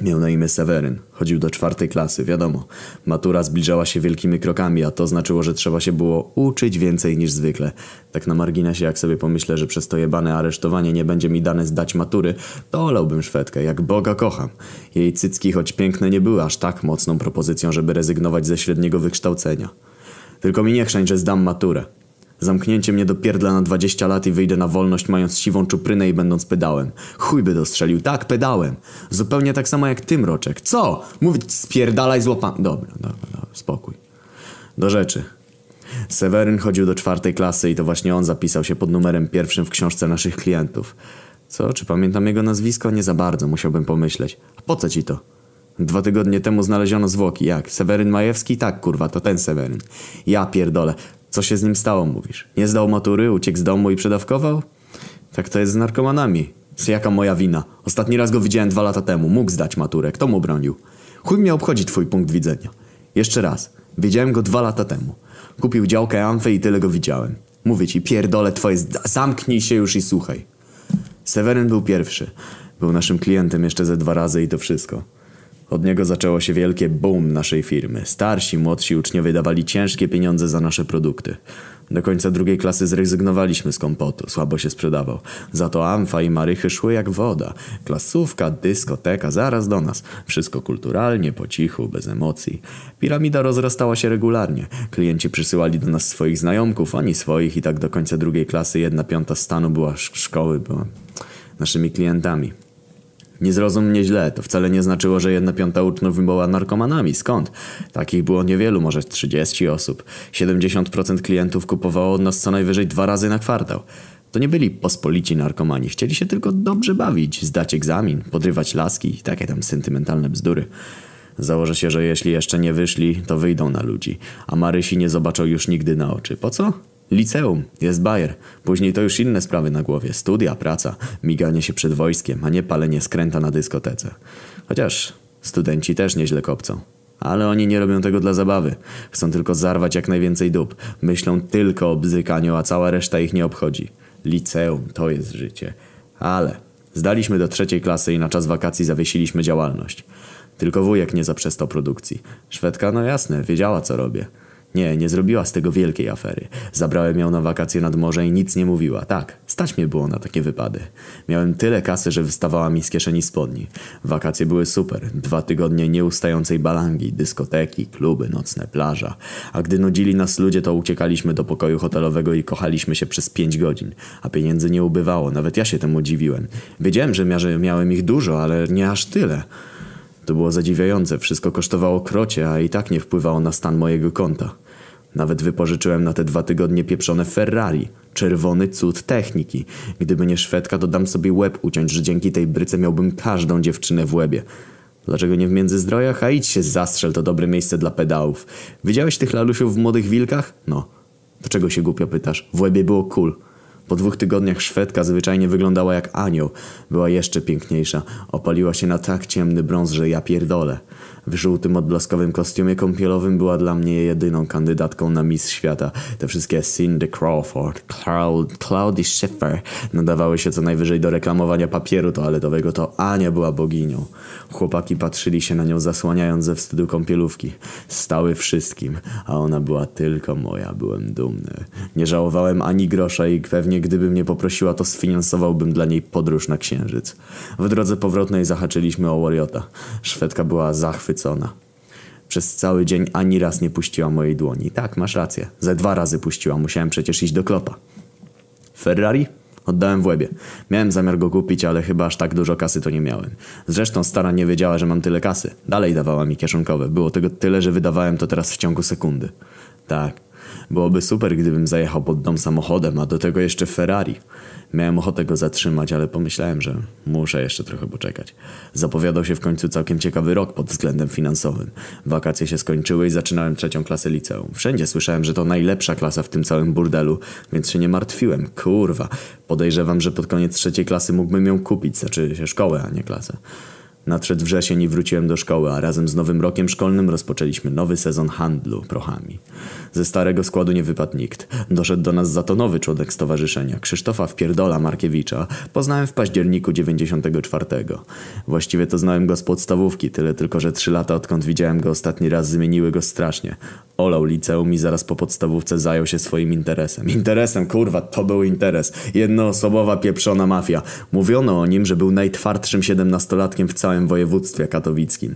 Miał na imię Seweryn. Chodził do czwartej klasy, wiadomo. Matura zbliżała się wielkimi krokami, a to znaczyło, że trzeba się było uczyć więcej niż zwykle. Tak na marginesie, jak sobie pomyślę, że przez to jebane aresztowanie nie będzie mi dane zdać matury, to olałbym Szwedkę, jak Boga kocham. Jej cycki, choć piękne, nie były aż tak mocną propozycją, żeby rezygnować ze średniego wykształcenia. Tylko mi nie chrzęć, że zdam maturę. Zamknięcie mnie do pierdla na 20 lat i wyjdę na wolność mając siwą czuprynę i będąc pedałem. Chuj by dostrzelił, tak, pedałem. Zupełnie tak samo jak ty, Mroczek. Co? Mówić spierdalaj z łopa... Dobra, dobra, dobra, spokój. Do rzeczy. Seweryn chodził do czwartej klasy i to właśnie on zapisał się pod numerem pierwszym w książce naszych klientów. Co, czy pamiętam jego nazwisko? Nie za bardzo, musiałbym pomyśleć. A po co ci to? Dwa tygodnie temu znaleziono zwłoki. Jak? Seweryn Majewski? Tak, kurwa, to ten Seweryn. Ja pierdolę. Co się z nim stało, mówisz? Nie zdał matury, uciekł z domu i przedawkował? Tak to jest z narkomanami. Z jaka moja wina? Ostatni raz go widziałem dwa lata temu. Mógł zdać maturę. Kto mu bronił? Chuj mnie obchodzi twój punkt widzenia. Jeszcze raz. Widziałem go dwa lata temu. Kupił działkę Amfy i tyle go widziałem. Mówię ci, pierdolę twoje... Zamknij się już i słuchaj. Seweryn był pierwszy. Był naszym klientem jeszcze ze dwa razy i to wszystko. Od niego zaczęło się wielkie boom naszej firmy. Starsi, młodsi uczniowie dawali ciężkie pieniądze za nasze produkty. Do końca drugiej klasy zrezygnowaliśmy z kompotu, słabo się sprzedawał. Za to amfa i marychy szły jak woda. Klasówka, dyskoteka, zaraz do nas. Wszystko kulturalnie, po cichu, bez emocji. Piramida rozrastała się regularnie. Klienci przysyłali do nas swoich znajomków, oni swoich i tak do końca drugiej klasy jedna piąta stanu była sz- szkoły, była naszymi klientami. Nie zrozum mnie źle, to wcale nie znaczyło, że jedna piąta uczniów była narkomanami. Skąd? Takich było niewielu, może 30 osób. 70% klientów kupowało od nas co najwyżej dwa razy na kwartał. To nie byli pospolici narkomani, chcieli się tylko dobrze bawić, zdać egzamin, podrywać laski i takie tam sentymentalne bzdury. Założę się, że jeśli jeszcze nie wyszli, to wyjdą na ludzi, a Marysi nie zobaczą już nigdy na oczy. Po co? Liceum, jest bajer. Później to już inne sprawy na głowie. Studia, praca, miganie się przed wojskiem, a nie palenie skręta na dyskotece. Chociaż studenci też nieźle kopcą. Ale oni nie robią tego dla zabawy. Chcą tylko zarwać jak najwięcej dup. Myślą tylko o bzykaniu, a cała reszta ich nie obchodzi. Liceum to jest życie. Ale zdaliśmy do trzeciej klasy i na czas wakacji zawiesiliśmy działalność. Tylko wujek nie zaprzestał produkcji. Szwedka, no jasne, wiedziała co robię. Nie, nie zrobiła z tego wielkiej afery. Zabrałem ją na wakacje nad morze i nic nie mówiła. Tak, stać mnie było na takie wypady. Miałem tyle kasy, że wystawała mi z kieszeni spodni. Wakacje były super. Dwa tygodnie nieustającej balangi, dyskoteki, kluby, nocne, plaża. A gdy nudzili nas ludzie, to uciekaliśmy do pokoju hotelowego i kochaliśmy się przez pięć godzin. A pieniędzy nie ubywało, nawet ja się temu dziwiłem. Wiedziałem, że mia- miałem ich dużo, ale nie aż tyle. To było zadziwiające, wszystko kosztowało krocie, a i tak nie wpływało na stan mojego konta. Nawet wypożyczyłem na te dwa tygodnie pieprzone Ferrari. Czerwony cud techniki. Gdyby nie Szwedka, to dam sobie łeb uciąć, że dzięki tej bryce miałbym każdą dziewczynę w łebie. Dlaczego nie w Międzyzdrojach? A idź się zastrzel, to dobre miejsce dla pedałów. Widziałeś tych lalusiów w Młodych Wilkach? No. To czego się głupio pytasz? W łebie było cool. Po dwóch tygodniach Szwedka zwyczajnie wyglądała jak anioł. Była jeszcze piękniejsza. Opaliła się na tak ciemny brąz, że ja pierdolę. W żółtym odblaskowym kostiumie kąpielowym była dla mnie jedyną kandydatką na Miss Świata. Te wszystkie Cindy Crawford, Cloud, Cloudy Schiffer nadawały się co najwyżej do reklamowania papieru toaletowego. To Ania była boginią. Chłopaki patrzyli się na nią zasłaniając ze wstydu kąpielówki. Stały wszystkim, a ona była tylko moja. Byłem dumny. Nie żałowałem ani grosza i pewnie gdyby mnie poprosiła, to sfinansowałbym dla niej podróż na księżyc. W drodze powrotnej zahaczyliśmy o Wariota. Szwedka była zachwycona. Przez cały dzień ani raz nie puściła mojej dłoni. Tak, masz rację. Ze dwa razy puściła. Musiałem przecież iść do klopa. Ferrari? Oddałem w łebie. Miałem zamiar go kupić, ale chyba aż tak dużo kasy to nie miałem. Zresztą stara nie wiedziała, że mam tyle kasy. Dalej dawała mi kieszonkowe. Było tego tyle, że wydawałem to teraz w ciągu sekundy. Tak. Byłoby super, gdybym zajechał pod dom samochodem, a do tego jeszcze Ferrari. Miałem ochotę go zatrzymać, ale pomyślałem, że muszę jeszcze trochę poczekać. Zapowiadał się w końcu całkiem ciekawy rok pod względem finansowym. Wakacje się skończyły i zaczynałem trzecią klasę liceum. Wszędzie słyszałem, że to najlepsza klasa w tym całym burdelu, więc się nie martwiłem. Kurwa, podejrzewam, że pod koniec trzeciej klasy mógłbym ją kupić, znaczy się szkołę, a nie klasę. Nadszedł wrzesień i wróciłem do szkoły, a razem z nowym rokiem szkolnym rozpoczęliśmy nowy sezon handlu prochami. Ze starego składu nie wypadł nikt. Doszedł do nas za to nowy członek stowarzyszenia, Krzysztofa Wpierdola Markiewicza. Poznałem w październiku 94. Właściwie to znałem go z podstawówki, tyle tylko, że trzy lata odkąd widziałem go ostatni raz zmieniły go strasznie. Olał liceum i zaraz po podstawówce zajął się swoim interesem. Interesem, kurwa, to był interes. Jednoosobowa pieprzona mafia. Mówiono o nim, że był najtwardszym siedemnastolatkiem w całym województwie katowickim.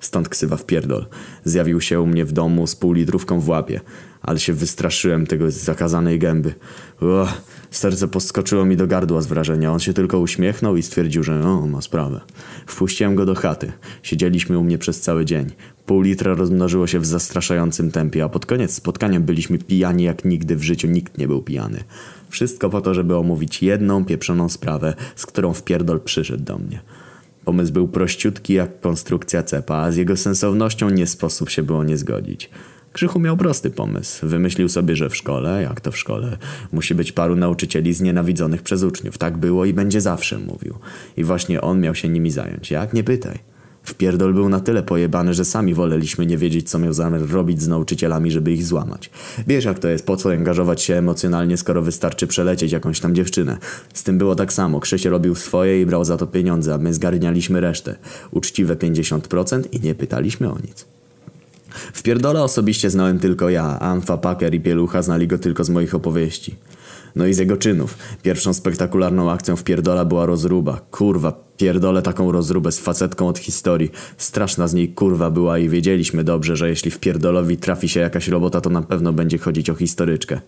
Stąd ksywa w pierdol. Zjawił się u mnie w domu z półlitrówką w łapie. Ale się wystraszyłem tego zakazanej gęby. Uch, serce podskoczyło mi do gardła z wrażenia. On się tylko uśmiechnął i stwierdził, że o, ma sprawę. Wpuściłem go do chaty. Siedzieliśmy u mnie przez cały dzień. Pół litra rozmnożyło się w zastraszającym tempie, a pod koniec spotkania byliśmy pijani jak nigdy w życiu nikt nie był pijany. Wszystko po to, żeby omówić jedną pieprzoną sprawę, z którą w pierdol przyszedł do mnie. Pomysł był prościutki jak konstrukcja cepa, a z jego sensownością nie sposób się było nie zgodzić. Krzychu miał prosty pomysł. Wymyślił sobie, że w szkole, jak to w szkole, musi być paru nauczycieli znienawidzonych przez uczniów. Tak było i będzie zawsze, mówił. I właśnie on miał się nimi zająć. Jak? Nie pytaj. Wpierdol był na tyle pojebany, że sami woleliśmy nie wiedzieć, co miał zamiar robić z nauczycielami, żeby ich złamać. Wiesz jak to jest, po co angażować się emocjonalnie, skoro wystarczy przelecieć jakąś tam dziewczynę. Z tym było tak samo. Krzyś robił swoje i brał za to pieniądze, a my zgarnialiśmy resztę. Uczciwe 50% i nie pytaliśmy o nic. W Pierdola osobiście znałem tylko ja, Amfa, Packer i Pielucha znali go tylko z moich opowieści. No i z jego czynów. Pierwszą spektakularną akcją w Pierdola była rozruba. Kurwa, pierdolę taką rozrubę z facetką od historii. Straszna z niej kurwa była i wiedzieliśmy dobrze, że jeśli w Pierdolowi trafi się jakaś robota, to na pewno będzie chodzić o historyczkę.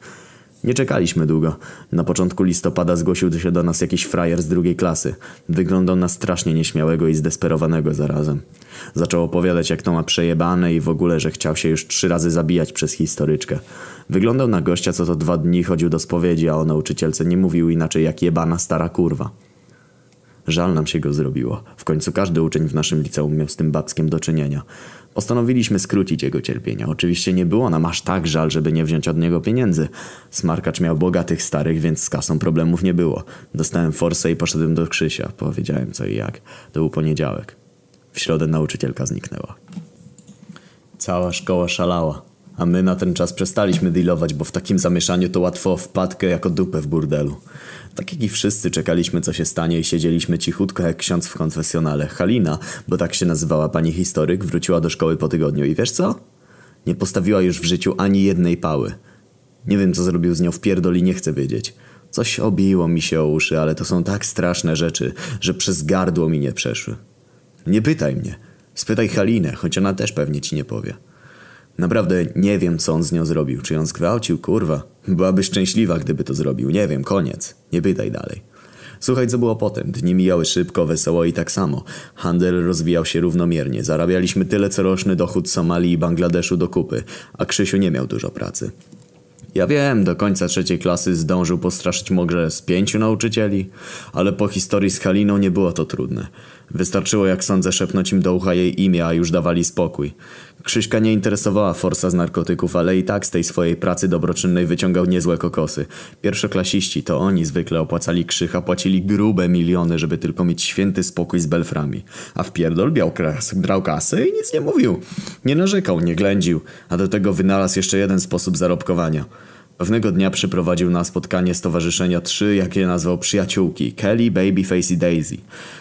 Nie czekaliśmy długo. Na początku listopada zgłosił się do nas jakiś frajer z drugiej klasy. Wyglądał na strasznie nieśmiałego i zdesperowanego zarazem. Zaczął opowiadać jak to ma przejebane i w ogóle, że chciał się już trzy razy zabijać przez historyczkę. Wyglądał na gościa, co to dwa dni chodził do spowiedzi, a o nauczycielce nie mówił inaczej jak jebana stara kurwa. Żal nam się go zrobiło. W końcu każdy uczeń w naszym liceum miał z tym babskiem do czynienia. Postanowiliśmy skrócić jego cierpienia. Oczywiście nie było nam aż tak żal, żeby nie wziąć od niego pieniędzy. Smarkacz miał bogatych starych, więc z kasą problemów nie było. Dostałem forsę i poszedłem do Krzysia. Powiedziałem co i jak. To był poniedziałek. W środę nauczycielka zniknęła. Cała szkoła szalała. A my na ten czas przestaliśmy dealować, bo w takim zamieszaniu to łatwo wpadkę jako dupę w burdelu. Tak jak i wszyscy czekaliśmy co się stanie i siedzieliśmy cichutko jak ksiądz w konfesjonale. Halina, bo tak się nazywała pani historyk, wróciła do szkoły po tygodniu i wiesz co? Nie postawiła już w życiu ani jednej pały. Nie wiem co zrobił z nią w pierdoli, nie chcę wiedzieć. Coś obiło mi się o uszy, ale to są tak straszne rzeczy, że przez gardło mi nie przeszły. Nie pytaj mnie. Spytaj Halinę, choć ona też pewnie ci nie powie. Naprawdę nie wiem, co on z nią zrobił. Czy ją zgwałcił? Kurwa. Byłaby szczęśliwa, gdyby to zrobił. Nie wiem, koniec. Nie pytaj dalej. Słuchaj, co było potem. Dni mijały szybko, wesoło i tak samo. Handel rozwijał się równomiernie. Zarabialiśmy tyle, co roczny dochód Somalii i Bangladeszu do kupy, a Krzysiu nie miał dużo pracy. Ja wiem, do końca trzeciej klasy zdążył postraszyć może z pięciu nauczycieli, ale po historii z Haliną nie było to trudne. Wystarczyło, jak sądzę, szepnąć im do ucha jej imię, a już dawali spokój. Krzyśka nie interesowała forsa z narkotyków, ale i tak z tej swojej pracy dobroczynnej wyciągał niezłe kokosy. Pierwszoklasiści to oni zwykle opłacali Krzycha, płacili grube miliony, żeby tylko mieć święty spokój z belframi. A w pierdol biał kras, brał kasę i nic nie mówił. Nie narzekał, nie ględził, a do tego wynalazł jeszcze jeden sposób zarobkowania – Pewnego dnia przyprowadził na spotkanie stowarzyszenia trzy, jak je nazwał, przyjaciółki Kelly, Babyface i Daisy.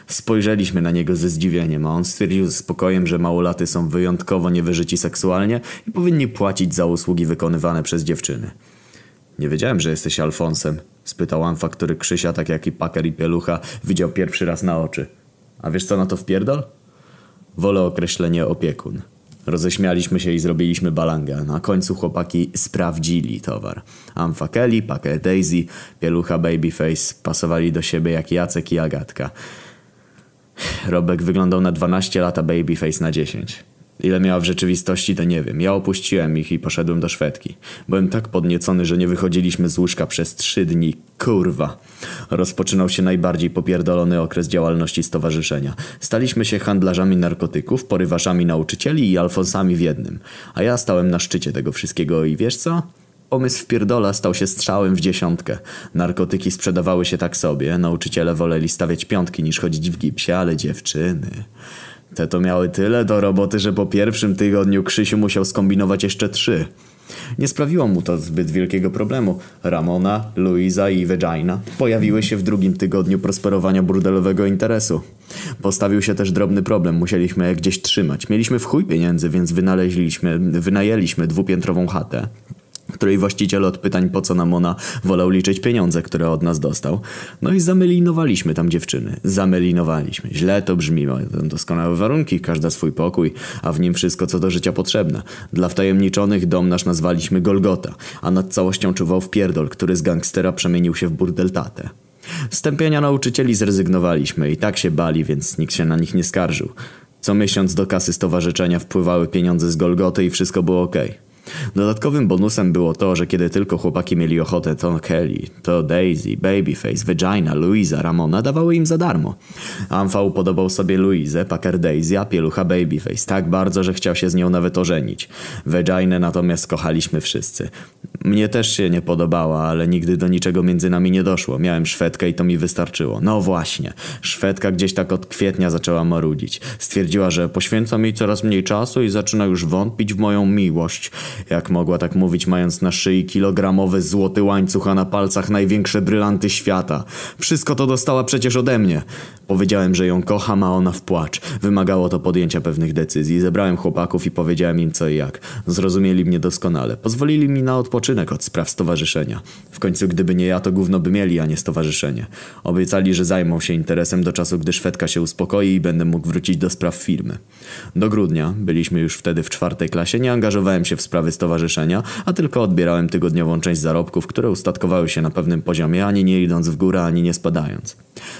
Spojrzeliśmy na niego ze zdziwieniem, a on stwierdził z spokojem, że małolaty są wyjątkowo niewyżyci seksualnie i powinni płacić za usługi wykonywane przez dziewczyny. Nie wiedziałem, że jesteś Alfonsem, spytał Anfa, który Krzysia, tak jak i Paker i Pielucha, widział pierwszy raz na oczy. A wiesz co na to wpierdol? Wolę określenie opiekun. Roześmialiśmy się i zrobiliśmy balanga. Na końcu chłopaki sprawdzili towar. Amfa Kelly, Packer Daisy, Pielucha Babyface pasowali do siebie jak Jacek i Agatka. Robek wyglądał na 12 lata Babyface na 10. Ile miała w rzeczywistości, to nie wiem. Ja opuściłem ich i poszedłem do Szwedki. Byłem tak podniecony, że nie wychodziliśmy z łóżka przez trzy dni. Kurwa. Rozpoczynał się najbardziej popierdolony okres działalności stowarzyszenia. Staliśmy się handlarzami narkotyków, porywaczami nauczycieli i alfonsami w jednym. A ja stałem na szczycie tego wszystkiego i wiesz co? Pomysł w pierdola stał się strzałem w dziesiątkę. Narkotyki sprzedawały się tak sobie, nauczyciele woleli stawiać piątki niż chodzić w gipsie, ale dziewczyny... Te to miały tyle do roboty, że po pierwszym tygodniu Krzysiu musiał skombinować jeszcze trzy. Nie sprawiło mu to zbyt wielkiego problemu. Ramona, Luisa i Vagina pojawiły się w drugim tygodniu prosperowania burdelowego interesu. Postawił się też drobny problem, musieliśmy je gdzieś trzymać. Mieliśmy w chuj pieniędzy, więc wynaleźliśmy, wynajęliśmy dwupiętrową chatę której właściciel od pytań po co nam ona wolał liczyć pieniądze, które od nas dostał. No i zamelinowaliśmy tam dziewczyny. Zamelinowaliśmy. Źle to brzmi, mają doskonałe warunki, każda swój pokój, a w nim wszystko co do życia potrzebne. Dla wtajemniczonych dom nasz nazwaliśmy Golgota, a nad całością czuwał wpierdol, który z gangstera przemienił się w burdeltatę. Stępienia nauczycieli zrezygnowaliśmy i tak się bali, więc nikt się na nich nie skarżył. Co miesiąc do kasy stowarzyszenia wpływały pieniądze z Golgoty i wszystko było okej. Dodatkowym bonusem było to, że kiedy tylko chłopaki mieli ochotę, to Kelly, to Daisy, Babyface, Vagina, Louisa, Ramona dawały im za darmo. Amfa upodobał sobie Louisę, Packer Daisy, a pielucha Babyface tak bardzo, że chciał się z nią nawet ożenić. Vagina natomiast kochaliśmy wszyscy. Mnie też się nie podobała, ale nigdy do niczego między nami nie doszło. Miałem Szwedkę i to mi wystarczyło. No właśnie, Szwedka gdzieś tak od kwietnia zaczęła marudzić. Stwierdziła, że poświęca mi coraz mniej czasu i zaczyna już wątpić w moją miłość. Jak mogła tak mówić, mając na szyi kilogramowy złoty łańcuch, a na palcach największe brylanty świata? Wszystko to dostała przecież ode mnie. Powiedziałem, że ją kocham, a ona w płacz. Wymagało to podjęcia pewnych decyzji. Zebrałem chłopaków i powiedziałem im co i jak. Zrozumieli mnie doskonale. Pozwolili mi na odpoczynek od spraw stowarzyszenia. W końcu gdyby nie ja, to gówno by mieli, a nie stowarzyszenie. Obiecali, że zajmą się interesem do czasu, gdy Szwedka się uspokoi i będę mógł wrócić do spraw firmy. Do grudnia, byliśmy już wtedy w czwartej klasie, nie angażowałem się w sprawy stowarzyszenia, a tylko odbierałem tygodniową część zarobków, które ustatkowały się na pewnym poziomie, ani nie idąc w górę, ani nie spadając.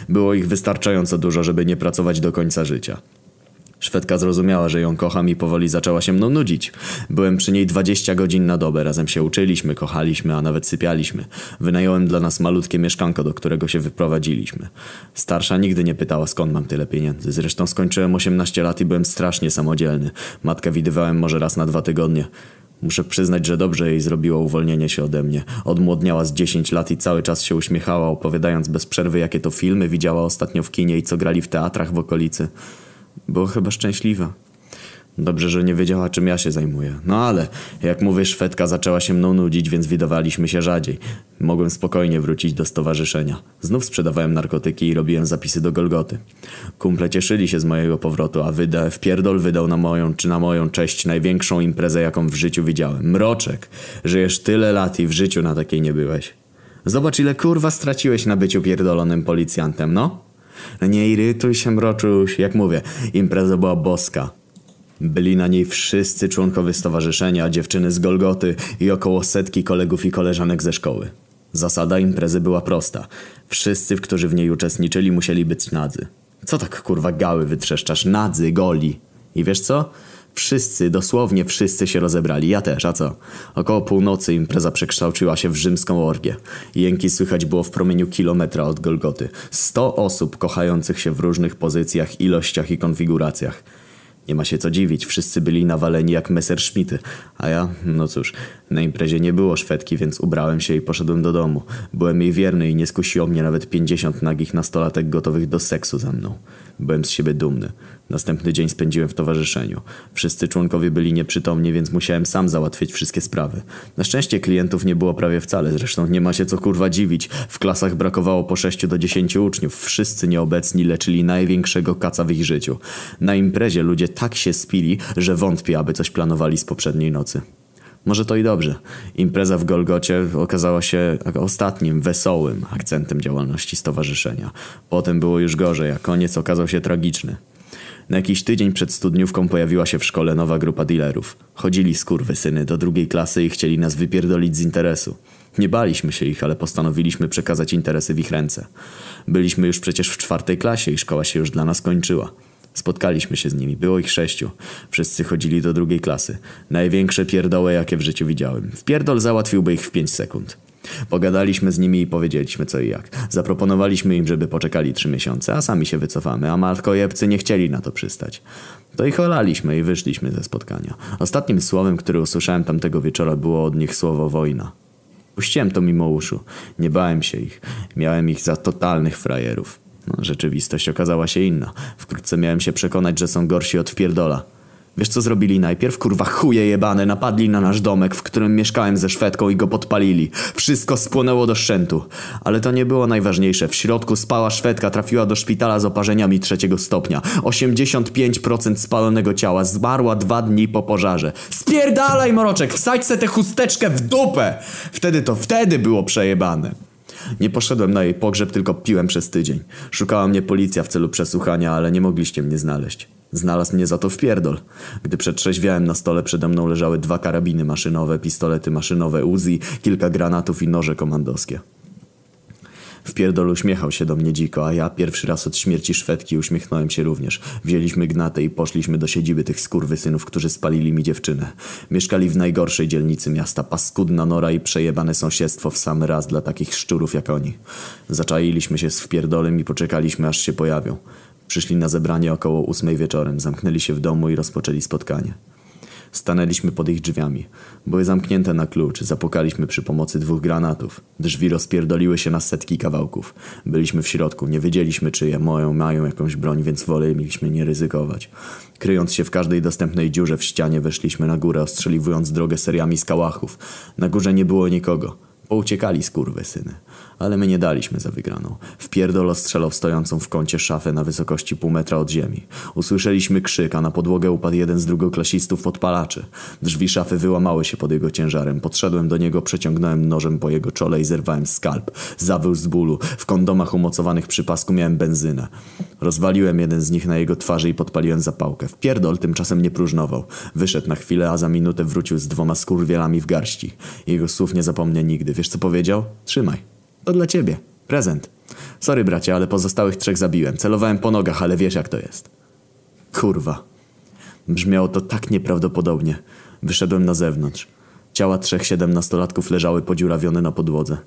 Było ich wystarczająco dużo, żeby nie pracować do końca życia. Szwedka zrozumiała, że ją kocham i powoli zaczęła się mną nudzić. Byłem przy niej 20 godzin na dobę, razem się uczyliśmy, kochaliśmy, a nawet sypialiśmy. Wynająłem dla nas malutkie mieszkanko, do którego się wyprowadziliśmy. Starsza nigdy nie pytała skąd mam tyle pieniędzy. Zresztą skończyłem 18 lat i byłem strasznie samodzielny. Matkę widywałem może raz na dwa tygodnie. Muszę przyznać, że dobrze jej zrobiło uwolnienie się ode mnie. Odmłodniała z 10 lat i cały czas się uśmiechała, opowiadając bez przerwy, jakie to filmy widziała ostatnio w kinie i co grali w teatrach w okolicy. Było chyba szczęśliwa. Dobrze, że nie wiedziała, czym ja się zajmuję. No ale, jak mówisz, Fetka zaczęła się mną nudzić, więc widywaliśmy się rzadziej. Mogłem spokojnie wrócić do stowarzyszenia. Znów sprzedawałem narkotyki i robiłem zapisy do Golgoty. Kumple cieszyli się z mojego powrotu, a wyda, wpierdol wydał na moją, czy na moją cześć największą imprezę, jaką w życiu widziałem. Mroczek, żyjesz tyle lat i w życiu na takiej nie byłeś. Zobacz, ile kurwa straciłeś na byciu pierdolonym policjantem, no? Nie irytuj się, mroczuś. Jak mówię, impreza była boska. Byli na niej wszyscy członkowie stowarzyszenia, dziewczyny z Golgoty i około setki kolegów i koleżanek ze szkoły. Zasada imprezy była prosta. Wszyscy, którzy w niej uczestniczyli, musieli być nadzy. Co tak kurwa gały wytrzeszczasz? Nadzy, goli. I wiesz co? Wszyscy, dosłownie wszyscy się rozebrali, ja też, a co? Około północy impreza przekształciła się w rzymską orgię. Jęki słychać było w promieniu kilometra od Golgoty. Sto osób kochających się w różnych pozycjach, ilościach i konfiguracjach. Nie ma się co dziwić, wszyscy byli nawaleni jak Messerschmitty, a ja, no cóż, na imprezie nie było Szwedki, więc ubrałem się i poszedłem do domu. Byłem jej wierny i nie skusiło mnie nawet pięćdziesiąt nagich nastolatek gotowych do seksu ze mną. Byłem z siebie dumny. Następny dzień spędziłem w towarzyszeniu. Wszyscy członkowie byli nieprzytomni, więc musiałem sam załatwić wszystkie sprawy. Na szczęście klientów nie było prawie wcale, zresztą nie ma się co kurwa dziwić. W klasach brakowało po 6 do 10 uczniów. Wszyscy nieobecni leczyli największego kaca w ich życiu. Na imprezie ludzie tak się spili, że wątpię, aby coś planowali z poprzedniej nocy. Może to i dobrze. Impreza w Golgocie okazała się ostatnim, wesołym akcentem działalności stowarzyszenia. Potem było już gorzej, a koniec okazał się tragiczny. Na jakiś tydzień przed studniówką pojawiła się w szkole nowa grupa dealerów. Chodzili syny do drugiej klasy i chcieli nas wypierdolić z interesu. Nie baliśmy się ich, ale postanowiliśmy przekazać interesy w ich ręce. Byliśmy już przecież w czwartej klasie i szkoła się już dla nas kończyła. Spotkaliśmy się z nimi, było ich sześciu. Wszyscy chodzili do drugiej klasy. Największe pierdoły, jakie w życiu widziałem. Wpierdol załatwiłby ich w pięć sekund. Pogadaliśmy z nimi i powiedzieliśmy co i jak. Zaproponowaliśmy im, żeby poczekali trzy miesiące, a sami się wycofamy, a matkojebcy nie chcieli na to przystać. To ich olaliśmy i wyszliśmy ze spotkania. Ostatnim słowem, które usłyszałem tamtego wieczora było od nich słowo wojna. Puściłem to mimo uszu. Nie bałem się ich. Miałem ich za totalnych frajerów. No, rzeczywistość okazała się inna. Wkrótce miałem się przekonać, że są gorsi od wpierdola. Wiesz co zrobili najpierw? Kurwa chuje jebane, napadli na nasz domek, w którym mieszkałem ze Szwedką i go podpalili. Wszystko spłonęło do szczętu. Ale to nie było najważniejsze. W środku spała Szwedka, trafiła do szpitala z oparzeniami trzeciego stopnia. 85% spalonego ciała, zmarła dwa dni po pożarze. Spierdalaj moroczek, wsadź se tę chusteczkę w dupę! Wtedy to, wtedy było przejebane. Nie poszedłem na jej pogrzeb, tylko piłem przez tydzień. Szukała mnie policja w celu przesłuchania, ale nie mogliście mnie znaleźć. Znalazł mnie za to w pierdol. Gdy przetrzeźwiałem na stole przede mną leżały dwa karabiny maszynowe, pistolety maszynowe Uzi, kilka granatów i noże komandowskie. Wpierdol uśmiechał się do mnie dziko, a ja pierwszy raz od śmierci Szwedki uśmiechnąłem się również. Wzięliśmy gnatę i poszliśmy do siedziby tych skurwysynów, którzy spalili mi dziewczynę. Mieszkali w najgorszej dzielnicy miasta, paskudna nora i przejebane sąsiedztwo w sam raz dla takich szczurów jak oni. Zaczailiśmy się z wpierdolem i poczekaliśmy aż się pojawią. Przyszli na zebranie około ósmej wieczorem, zamknęli się w domu i rozpoczęli spotkanie. Stanęliśmy pod ich drzwiami. Były zamknięte na klucz. Zapukaliśmy przy pomocy dwóch granatów. Drzwi rozpierdoliły się na setki kawałków. Byliśmy w środku. Nie wiedzieliśmy, czyje moją mają jakąś broń, więc woleliśmy nie ryzykować. Kryjąc się w każdej dostępnej dziurze w ścianie, weszliśmy na górę, ostrzeliwując drogę seriami skałachów. Na górze nie było nikogo. Pouciekali skurwy syny ale my nie daliśmy za wygraną. Wpierdol strzelał stojącą w kącie szafę na wysokości pół metra od ziemi. Usłyszeliśmy krzyk, a na podłogę upadł jeden z drugoklasistów podpalaczy. Drzwi szafy wyłamały się pod jego ciężarem. Podszedłem do niego, przeciągnąłem nożem po jego czole i zerwałem skalp. Zawył z bólu. W kondomach umocowanych przy pasku miałem benzynę. Rozwaliłem jeden z nich na jego twarzy i podpaliłem zapałkę. Wpierdol tymczasem nie próżnował. Wyszedł na chwilę, a za minutę wrócił z dwoma skurwielami w garści. Jego słów nie zapomnę nigdy. Wiesz co powiedział? Trzymaj. To dla ciebie. Prezent. Sorry bracie, ale pozostałych trzech zabiłem. Celowałem po nogach, ale wiesz jak to jest. Kurwa. Brzmiało to tak nieprawdopodobnie. Wyszedłem na zewnątrz. Ciała trzech siedemnastolatków leżały podziurawione na podłodze.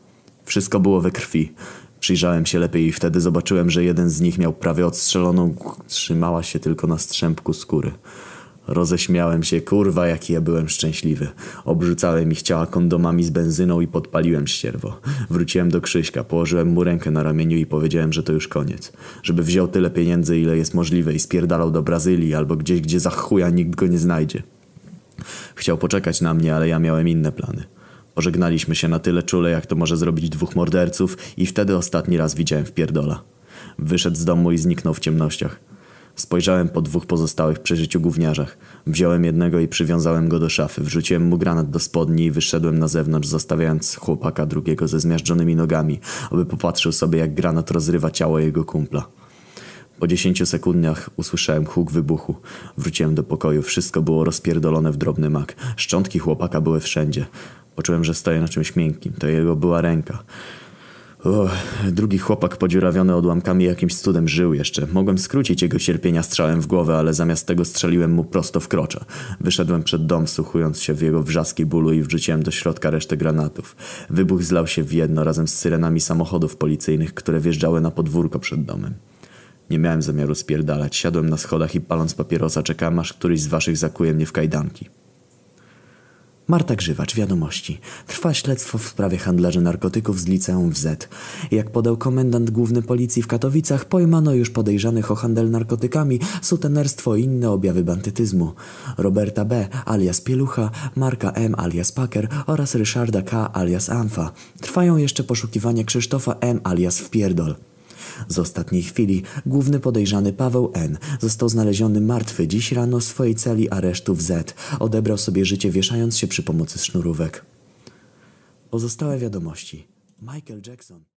Wszystko było we krwi. Przyjrzałem się lepiej i wtedy zobaczyłem, że jeden z nich miał prawie odstrzeloną... Trzymała się tylko na strzępku skóry. Roześmiałem się, kurwa, jaki ja byłem szczęśliwy. Obrzucałem ich ciała kondomami z benzyną i podpaliłem ścierwo. Wróciłem do Krzyśka, położyłem mu rękę na ramieniu i powiedziałem, że to już koniec. Żeby wziął tyle pieniędzy, ile jest możliwe i spierdalał do Brazylii albo gdzieś, gdzie za chuja nikt go nie znajdzie. Chciał poczekać na mnie, ale ja miałem inne plany. Pożegnaliśmy się na tyle czule, jak to może zrobić dwóch morderców i wtedy ostatni raz widziałem w pierdola. Wyszedł z domu i zniknął w ciemnościach. Spojrzałem po dwóch pozostałych przy życiu gówniarzach. Wziąłem jednego i przywiązałem go do szafy. Wrzuciłem mu granat do spodni i wyszedłem na zewnątrz, zostawiając chłopaka drugiego ze zmiażdżonymi nogami, aby popatrzył sobie, jak granat rozrywa ciało jego kumpla. Po dziesięciu sekundach usłyszałem huk wybuchu. Wróciłem do pokoju. Wszystko było rozpierdolone w drobny mak. Szczątki chłopaka były wszędzie. Poczułem, że stoję na czymś miękkim. To jego była ręka. O, drugi chłopak podziurawiony odłamkami jakimś cudem żył jeszcze. Mogłem skrócić jego cierpienia strzałem w głowę, ale zamiast tego strzeliłem mu prosto w krocza. Wyszedłem przed dom, wsłuchując się w jego wrzaski bólu i wrzuciłem do środka resztę granatów. Wybuch zlał się w jedno razem z syrenami samochodów policyjnych, które wjeżdżały na podwórko przed domem. Nie miałem zamiaru spierdalać. Siadłem na schodach i paląc papierosa czekałem, aż któryś z waszych zakuje mnie w kajdanki. Marta Grzywacz, wiadomości. Trwa śledztwo w sprawie handlarzy narkotyków z liceum w Z. Jak podał komendant główny policji w Katowicach, pojmano już podejrzanych o handel narkotykami, sutenerstwo i inne objawy bandytyzmu. Roberta B. alias Pielucha, Marka M. alias Packer oraz Ryszarda K. alias Amfa. Trwają jeszcze poszukiwania Krzysztofa M. alias Wpierdol. Z ostatniej chwili główny podejrzany Paweł N. został znaleziony martwy dziś rano w swojej celi aresztu w Z. Odebrał sobie życie wieszając się przy pomocy sznurówek. Pozostałe wiadomości. Michael Jackson.